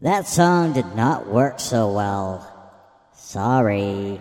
That song did not work so well. Sorry.